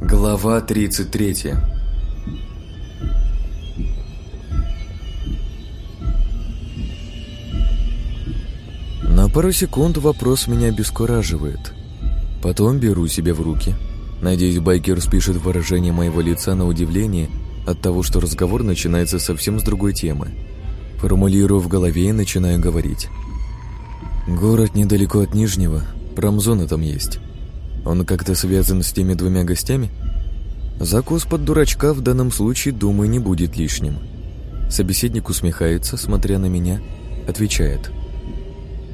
Глава 33 На пару секунд вопрос меня обескураживает. Потом беру себя в руки. Надеюсь, байкер спишет выражение моего лица на удивление от того, что разговор начинается совсем с другой темы. Формулирую в голове и начинаю говорить. Город недалеко от Нижнего, промзона там есть. Он как-то связан с теми двумя гостями? Закус под дурачка в данном случае, думаю, не будет лишним. Собеседник усмехается, смотря на меня, отвечает.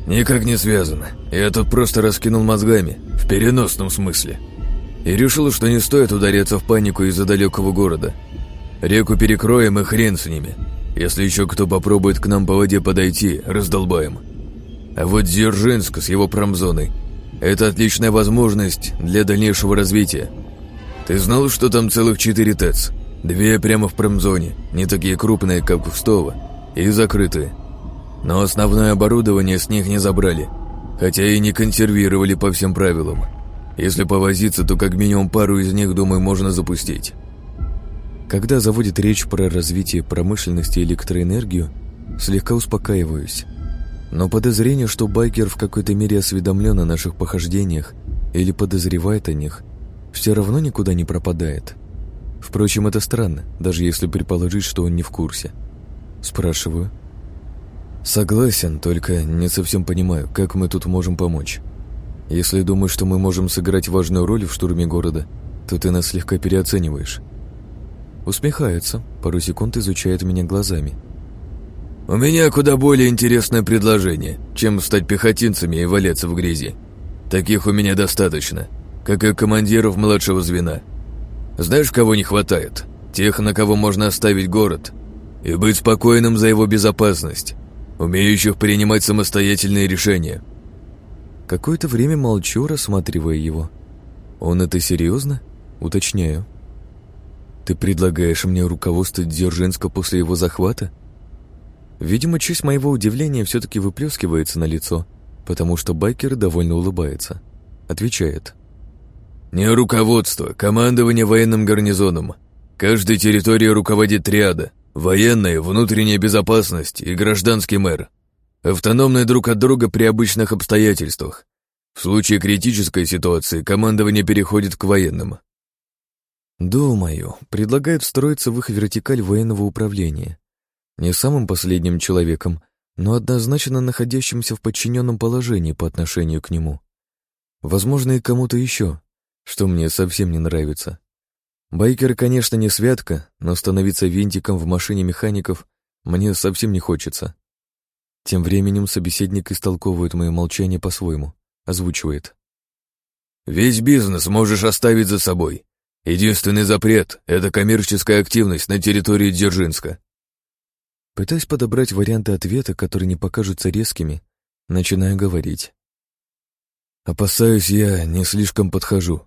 «Никак не связано. Я тут просто раскинул мозгами, в переносном смысле. И решил, что не стоит ударяться в панику из-за далекого города. Реку перекроем и хрен с ними. Если еще кто попробует к нам по воде подойти, раздолбаем. А вот Дзержинск с его промзоной – это отличная возможность для дальнейшего развития. Ты знал, что там целых четыре ТЭЦ? Две прямо в промзоне, не такие крупные, как в Стово, и закрытые. Но основное оборудование с них не забрали, хотя и не консервировали по всем правилам. Если повозиться, то как минимум пару из них, думаю, можно запустить. Когда заводит речь про развитие промышленности и электроэнергию, слегка успокаиваюсь. Но подозрение, что байкер в какой-то мере осведомлен о наших похождениях или подозревает о них, все равно никуда не пропадает. Впрочем, это странно, даже если предположить, что он не в курсе. Спрашиваю. Согласен, только не совсем понимаю, как мы тут можем помочь. Если думаешь, что мы можем сыграть важную роль в штурме города, то ты нас слегка переоцениваешь. Усмехается, пару секунд изучает меня глазами. «У меня куда более интересное предложение, чем стать пехотинцами и валяться в грязи. Таких у меня достаточно, как и командиров младшего звена. Знаешь, кого не хватает? Тех, на кого можно оставить город и быть спокойным за его безопасность, умеющих принимать самостоятельные решения». Какое-то время молчу, рассматривая его. «Он это серьезно?» Уточняю. Ты предлагаешь мне руководствовать Дзержинска после его захвата? Видимо, часть моего удивления все-таки выплескивается на лицо, потому что байкер довольно улыбается. Отвечает. «Не руководство, командование военным гарнизоном. Каждой территории руководит триада. Военная, внутренняя безопасность и гражданский мэр. Автономные друг от друга при обычных обстоятельствах. В случае критической ситуации командование переходит к военным. Думаю, предлагают встроиться в их вертикаль военного управления. Не самым последним человеком, но однозначно находящимся в подчиненном положении по отношению к нему. Возможно, и кому-то еще, что мне совсем не нравится. Байкер, конечно, не святка, но становиться винтиком в машине механиков мне совсем не хочется. Тем временем собеседник истолковывает мое молчание по-своему, озвучивает. «Весь бизнес можешь оставить за собой. Единственный запрет — это коммерческая активность на территории Дзержинска. Пытаясь подобрать варианты ответа, которые не покажутся резкими, начинаю говорить. Опасаюсь, я не слишком подхожу.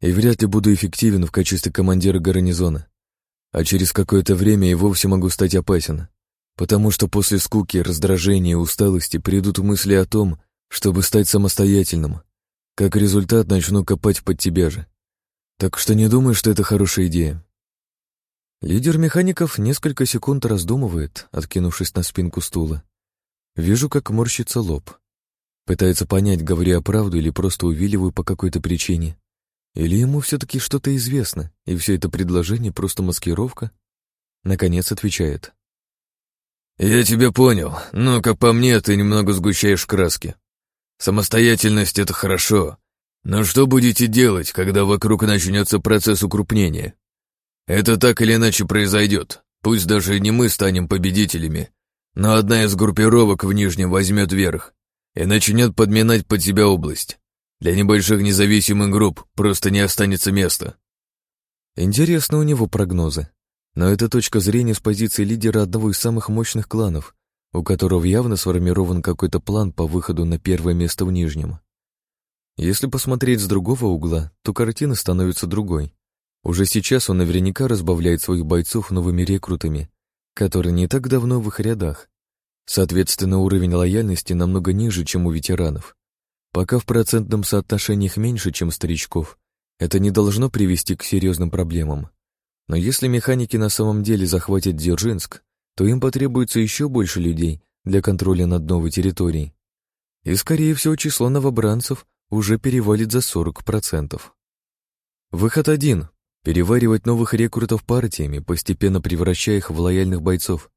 И вряд ли буду эффективен в качестве командира гарнизона. А через какое-то время и вовсе могу стать опасен. Потому что после скуки, раздражения и усталости придут мысли о том, чтобы стать самостоятельным. Как результат, начну копать под тебя же. Так что не думаю, что это хорошая идея. Лидер механиков несколько секунд раздумывает, откинувшись на спинку стула. Вижу, как морщится лоб. Пытается понять, говорю я правду или просто увиливаю по какой-то причине. Или ему все-таки что-то известно, и все это предложение просто маскировка? Наконец отвечает. «Я тебя понял, но, как по мне, ты немного сгущаешь краски. Самостоятельность — это хорошо, но что будете делать, когда вокруг начнется процесс укрупнения? Это так или иначе произойдет. Пусть даже не мы станем победителями, но одна из группировок в Нижнем возьмет верх и начнет подминать под себя область. Для небольших независимых групп просто не останется места. Интересно у него прогнозы. Но это точка зрения с позиции лидера одного из самых мощных кланов, у которого явно сформирован какой-то план по выходу на первое место в Нижнем. Если посмотреть с другого угла, то картина становится другой. Уже сейчас он наверняка разбавляет своих бойцов новыми рекрутами, которые не так давно в их рядах. Соответственно, уровень лояльности намного ниже, чем у ветеранов. Пока в процентном соотношении их меньше, чем старичков, это не должно привести к серьезным проблемам. Но если механики на самом деле захватят Дзержинск, то им потребуется еще больше людей для контроля над новой территорией. И, скорее всего, число новобранцев уже перевалит за 40%. Выход один — переваривать новых рекрутов партиями, постепенно превращая их в лояльных бойцов.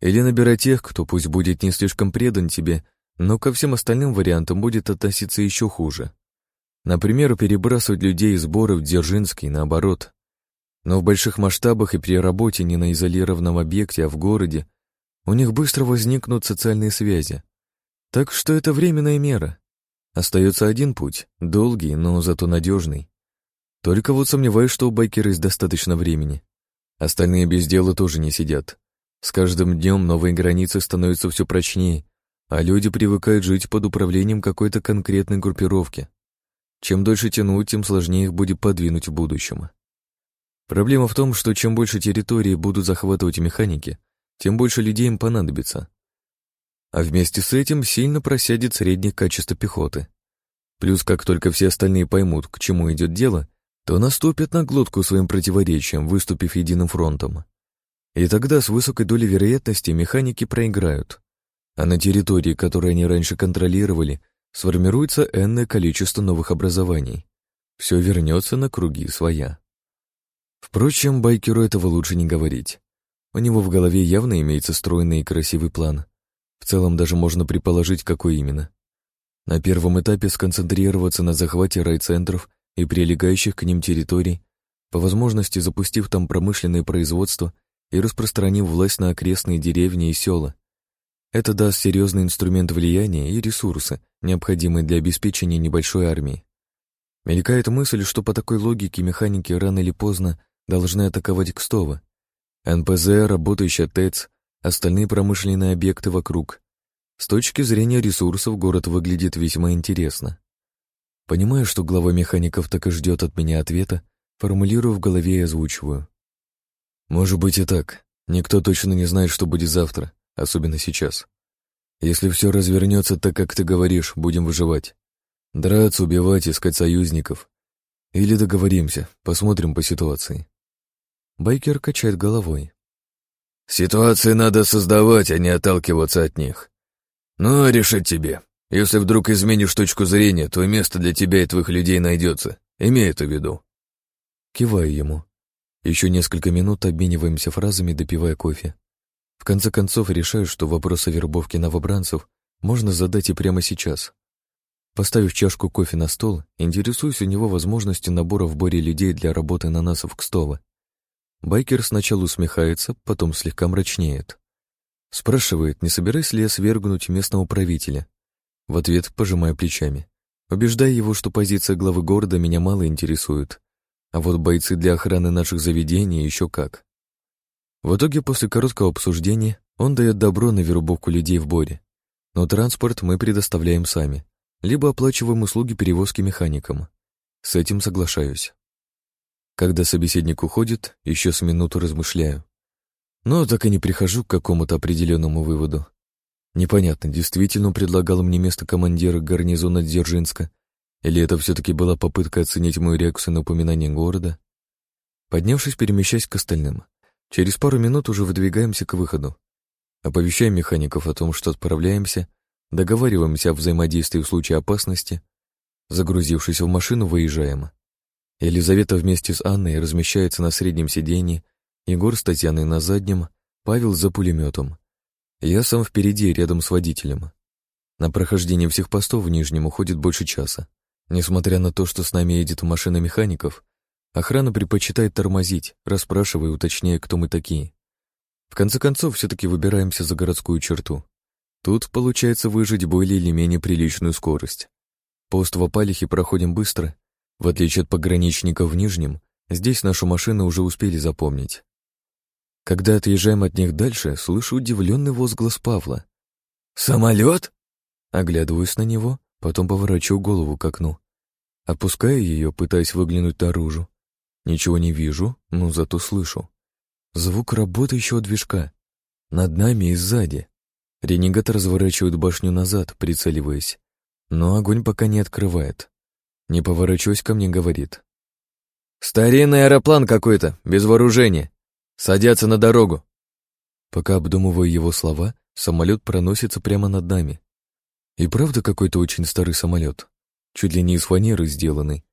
Или набирать тех, кто пусть будет не слишком предан тебе, но ко всем остальным вариантам будет относиться еще хуже. Например, перебрасывать людей из Бора в Дзержинский, наоборот. Но в больших масштабах и при работе не на изолированном объекте, а в городе, у них быстро возникнут социальные связи. Так что это временная мера. Остается один путь, долгий, но зато надежный. Только вот сомневаюсь, что у байкера есть достаточно времени. Остальные без дела тоже не сидят. С каждым днем новые границы становятся все прочнее, а люди привыкают жить под управлением какой-то конкретной группировки. Чем дольше тянуть, тем сложнее их будет подвинуть в будущем. Проблема в том, что чем больше территории будут захватывать механики, тем больше людей им понадобится. А вместе с этим сильно просядет среднее качество пехоты. Плюс, как только все остальные поймут, к чему идет дело, то наступят на глотку своим противоречиям, выступив единым фронтом. И тогда с высокой долей вероятности механики проиграют. А на территории, которую они раньше контролировали, сформируется энное количество новых образований. Все вернется на круги своя. Впрочем, байкеру этого лучше не говорить. У него в голове явно имеется стройный и красивый план. В целом даже можно предположить, какой именно. На первом этапе сконцентрироваться на захвате райцентров и прилегающих к ним территорий, по возможности запустив там промышленное производство и распространив власть на окрестные деревни и села, это даст серьезный инструмент влияния и ресурсы, необходимые для обеспечения небольшой армии. Мелькает мысль, что по такой логике механики рано или поздно должны атаковать Кстово. НПЗ, работающая ТЭЦ, остальные промышленные объекты вокруг. С точки зрения ресурсов город выглядит весьма интересно. Понимаю, что глава механиков так и ждет от меня ответа, формулирую в голове и озвучиваю. Может быть и так. Никто точно не знает, что будет завтра особенно сейчас. Если все развернется так, как ты говоришь, будем выживать. Драться, убивать, искать союзников. Или договоримся, посмотрим по ситуации. Байкер качает головой. Ситуации надо создавать, а не отталкиваться от них. Ну, а решить тебе. Если вдруг изменишь точку зрения, то место для тебя и твоих людей найдется. Имей это в виду. Киваю ему. Еще несколько минут обмениваемся фразами, допивая кофе. В конце концов, решаю, что вопрос о вербовке новобранцев можно задать и прямо сейчас. Поставив чашку кофе на стол, интересуюсь у него возможностью набора в боре людей для работы на насов Кстова. Байкер сначала усмехается, потом слегка мрачнеет. Спрашивает, не собираюсь ли я свергнуть местного правителя. В ответ пожимаю плечами. Убеждая его, что позиция главы города меня мало интересует, а вот бойцы для охраны наших заведений еще как. В итоге, после короткого обсуждения, он дает добро на вербовку людей в Боре. Но транспорт мы предоставляем сами, либо оплачиваем услуги перевозки механикам. С этим соглашаюсь. Когда собеседник уходит, еще с минуту размышляю. Но так и не прихожу к какому-то определенному выводу. Непонятно, действительно он предлагал мне место командира гарнизона Дзержинска, или это все-таки была попытка оценить мою реакцию на упоминание города? Поднявшись, перемещаясь к остальным. Через пару минут уже выдвигаемся к выходу. Оповещаем механиков о том, что отправляемся, договариваемся о взаимодействии в случае опасности. Загрузившись в машину, выезжаем. Елизавета вместе с Анной размещается на среднем сиденье, Егор с Татьяной на заднем, Павел за пулеметом. Я сам впереди, рядом с водителем. На прохождение всех постов в Нижнем уходит больше часа. Несмотря на то, что с нами едет машина механиков, Охрана предпочитает тормозить, расспрашивая и уточняя, кто мы такие. В конце концов, все-таки выбираемся за городскую черту. Тут получается выжить более или менее приличную скорость. Пост в Апалихе проходим быстро. В отличие от пограничников в Нижнем, здесь нашу машину уже успели запомнить. Когда отъезжаем от них дальше, слышу удивленный возглас Павла. «Самолет?» Оглядываюсь на него, потом поворачиваю голову к окну. Опускаю ее, пытаясь выглянуть наружу. Ничего не вижу, но зато слышу. Звук работающего движка. Над нами и сзади. Ренегат разворачивает башню назад, прицеливаясь. Но огонь пока не открывает. Не поворачиваясь ко мне, говорит. «Старинный аэроплан какой-то, без вооружения. Садятся на дорогу». Пока обдумываю его слова, самолет проносится прямо над нами. И правда какой-то очень старый самолет, чуть ли не из фанеры сделанный.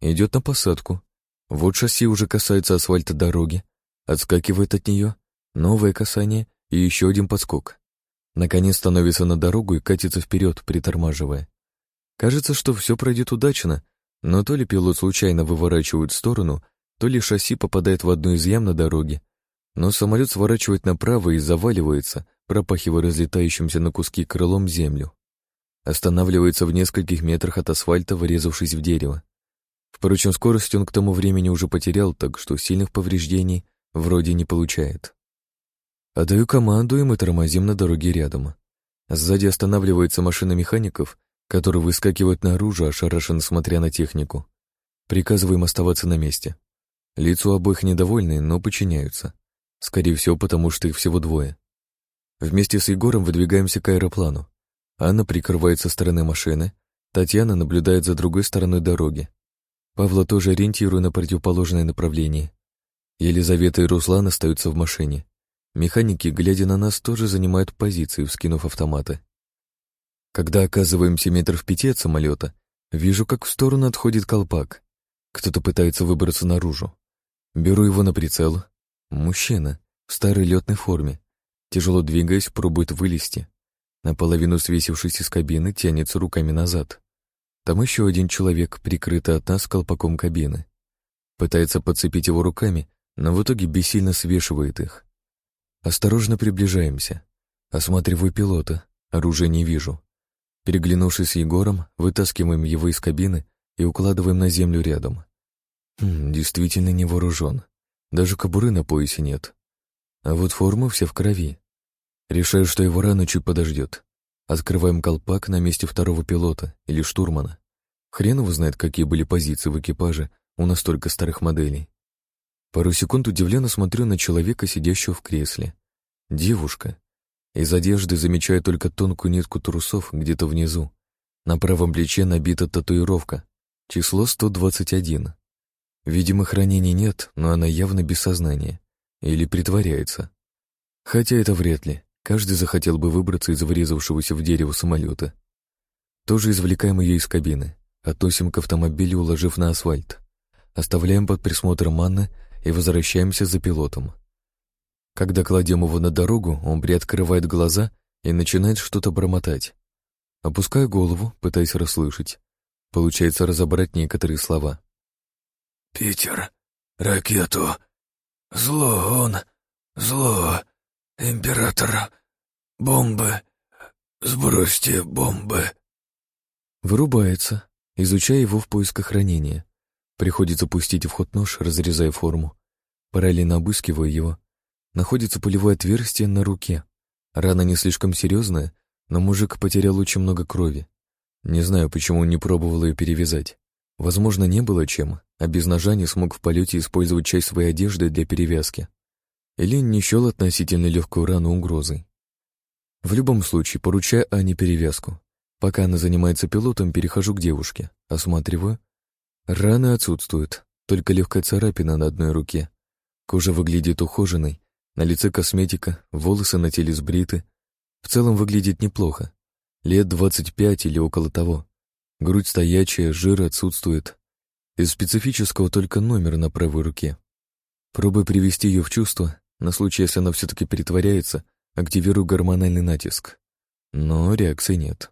Идет на посадку. Вот шасси уже касается асфальта дороги, отскакивает от нее, новое касание и еще один подскок. Наконец становится на дорогу и катится вперед, притормаживая. Кажется, что все пройдет удачно, но то ли пилот случайно выворачивает в сторону, то ли шасси попадает в одну из ям на дороге, но самолет сворачивает направо и заваливается, пропахивая разлетающимся на куски крылом землю. Останавливается в нескольких метрах от асфальта, врезавшись в дерево. Впрочем, скорость он к тому времени уже потерял, так что сильных повреждений вроде не получает. Отдаю команду, и мы тормозим на дороге рядом. Сзади останавливается машина механиков, которые выскакивают наружу, ошарашенно смотря на технику. Приказываем оставаться на месте. Лица у обоих недовольные, но подчиняются. Скорее всего, потому что их всего двое. Вместе с Егором выдвигаемся к аэроплану. Анна прикрывает со стороны машины, Татьяна наблюдает за другой стороной дороги. Павла тоже ориентирую на противоположное направление. Елизавета и Руслан остаются в машине. Механики, глядя на нас, тоже занимают позиции, вскинув автоматы. Когда оказываемся метров пяти от самолета, вижу, как в сторону отходит колпак. Кто-то пытается выбраться наружу. Беру его на прицел. Мужчина в старой летной форме. Тяжело двигаясь, пробует вылезти. Наполовину свесившись из кабины, тянется руками назад. Там еще один человек, прикрытый от нас колпаком кабины. Пытается подцепить его руками, но в итоге бессильно свешивает их. Осторожно приближаемся. Осматриваю пилота, оружия не вижу. Переглянувшись с Егором, вытаскиваем его из кабины и укладываем на землю рядом. Хм, действительно не вооружен. Даже кобуры на поясе нет. А вот форма вся в крови. Решаю, что его рана чуть подождет. Открываем колпак на месте второго пилота или штурмана. Хрен его знает, какие были позиции в экипаже у настолько старых моделей. Пару секунд удивленно смотрю на человека, сидящего в кресле. Девушка. Из одежды замечаю только тонкую нитку трусов где-то внизу. На правом плече набита татуировка. Число 121. Видимых ранений нет, но она явно без сознания. Или притворяется. Хотя это вряд ли. Каждый захотел бы выбраться из врезавшегося в дерево самолета. Тоже извлекаем ее из кабины, относим к автомобилю, уложив на асфальт. Оставляем под присмотром Анны и возвращаемся за пилотом. Когда кладем его на дорогу, он приоткрывает глаза и начинает что-то бормотать. Опускаю голову, пытаясь расслышать. Получается разобрать некоторые слова. «Питер, ракету. Зло он, зло. «Император, бомбы, сбросьте бомбы». Вырубается, изучая его в поисках ранения. Приходится пустить в ход нож, разрезая форму. Параллельно обыскивая его. Находится пулевое отверстие на руке. Рана не слишком серьезная, но мужик потерял очень много крови. Не знаю, почему не пробовал ее перевязать. Возможно, не было чем, а без ножа не смог в полете использовать часть своей одежды для перевязки или не счел относительно легкую рану угрозой. В любом случае, поручаю Ане перевязку. Пока она занимается пилотом, перехожу к девушке, осматриваю. Раны отсутствуют, только легкая царапина на одной руке. Кожа выглядит ухоженной, на лице косметика, волосы на теле сбриты. В целом выглядит неплохо. Лет 25 или около того. Грудь стоячая, жир отсутствует. Из специфического только номер на правой руке. Пробуя привести ее в чувство, на случай, если она все-таки перетворяется, активирую гормональный натиск. Но реакции нет.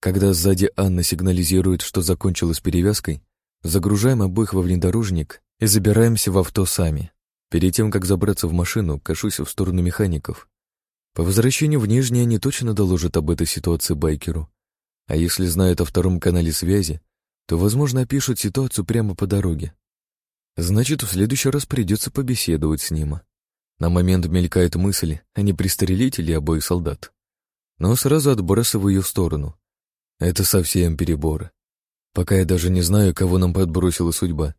Когда сзади Анна сигнализирует, что закончилась перевязкой, загружаем обоих во внедорожник и забираемся в авто сами. Перед тем, как забраться в машину, кашусь в сторону механиков. По возвращению в Нижний они точно доложат об этой ситуации байкеру. А если знают о втором канале связи, то, возможно, опишут ситуацию прямо по дороге. Значит, в следующий раз придется побеседовать с ним. На момент мелькает мысль, а не пристрелить ли обоих солдат. Но сразу отбрасываю ее в сторону. Это совсем перебор. Пока я даже не знаю, кого нам подбросила судьба.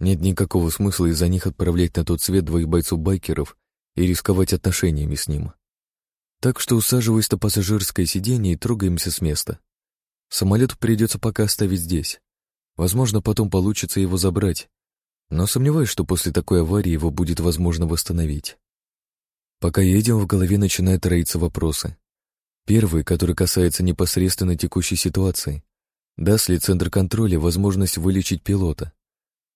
Нет никакого смысла из-за них отправлять на тот свет двоих бойцов-байкеров и рисковать отношениями с ним. Так что усаживаюсь на пассажирское сиденье и трогаемся с места. Самолет придется пока оставить здесь. Возможно, потом получится его забрать. но сомневаюсь, что после такой аварии его будет возможно восстановить. Пока едем, в голове начинают роиться вопросы. Первый, который касается непосредственно текущей ситуации. Даст ли Центр контроля возможность вылечить пилота?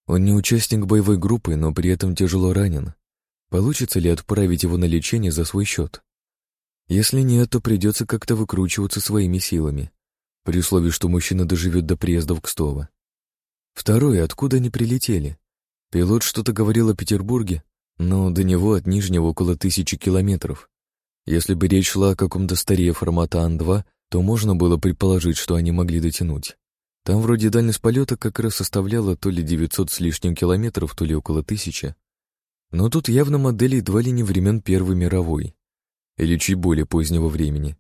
Он не участник боевой группы, но при этом тяжело ранен. Получится ли отправить его на лечение за свой счет? Если нет, то придется как-то выкручиваться своими силами, при условии, что мужчина доживет до приезда в Кстово. Второе, откуда они прилетели? Пилот что-то говорил о Петербурге, но до него от Нижнего около тысячи километров. Если бы речь шла о каком-то старе формата Ан-2, то можно было предположить, что они могли дотянуть. Там вроде дальность полета как раз составляла то ли 900 с лишним километров, то ли около тысячи. Но тут явно модели едва ли не времен Первой мировой. Или чуть более позднего времени.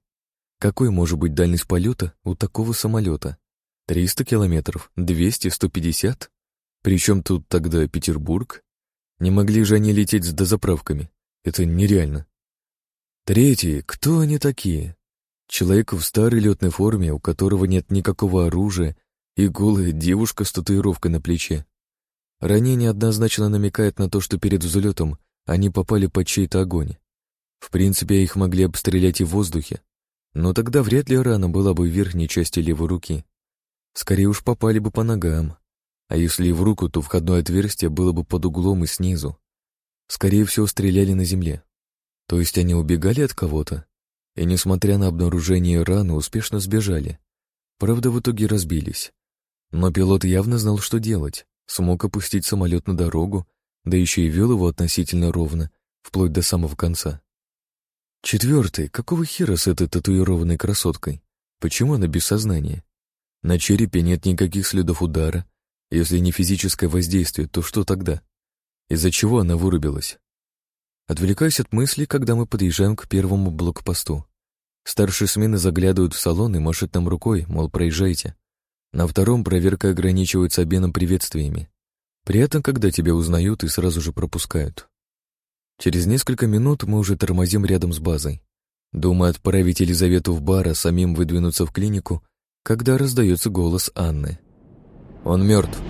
Какой может быть дальность полета у такого самолета? 300 километров? 200? 150? Причем тут тогда Петербург? Не могли же они лететь с дозаправками? Это нереально. Третий. Кто они такие? Человек в старой летной форме, у которого нет никакого оружия, и голая девушка с татуировкой на плече. Ранение однозначно намекает на то, что перед взлетом они попали под чей-то огонь. В принципе, их могли обстрелять и в воздухе, но тогда вряд ли рана была бы в верхней части левой руки. Скорее уж попали бы по ногам, а если и в руку, то входное отверстие было бы под углом и снизу. Скорее всего, стреляли на земле. То есть они убегали от кого-то, и, несмотря на обнаружение раны, успешно сбежали. Правда, в итоге разбились. Но пилот явно знал, что делать, смог опустить самолет на дорогу, да еще и вел его относительно ровно, вплоть до самого конца. Четвертый. Какого хера с этой татуированной красоткой? Почему она без сознания? На черепе нет никаких следов удара. Если не физическое воздействие, то что тогда? Из-за чего она вырубилась? Отвлекаюсь от мыслей, когда мы подъезжаем к первому блокпосту. Старшие смены заглядывают в салон и машут нам рукой, мол, проезжайте. На втором проверка ограничивается обменом приветствиями. При этом, когда тебя узнают и сразу же пропускают. Через несколько минут мы уже тормозим рядом с базой. Думаю отправить Елизавету в бар, а самим выдвинуться в клинику, когда раздается голос Анны. «Он мертв!»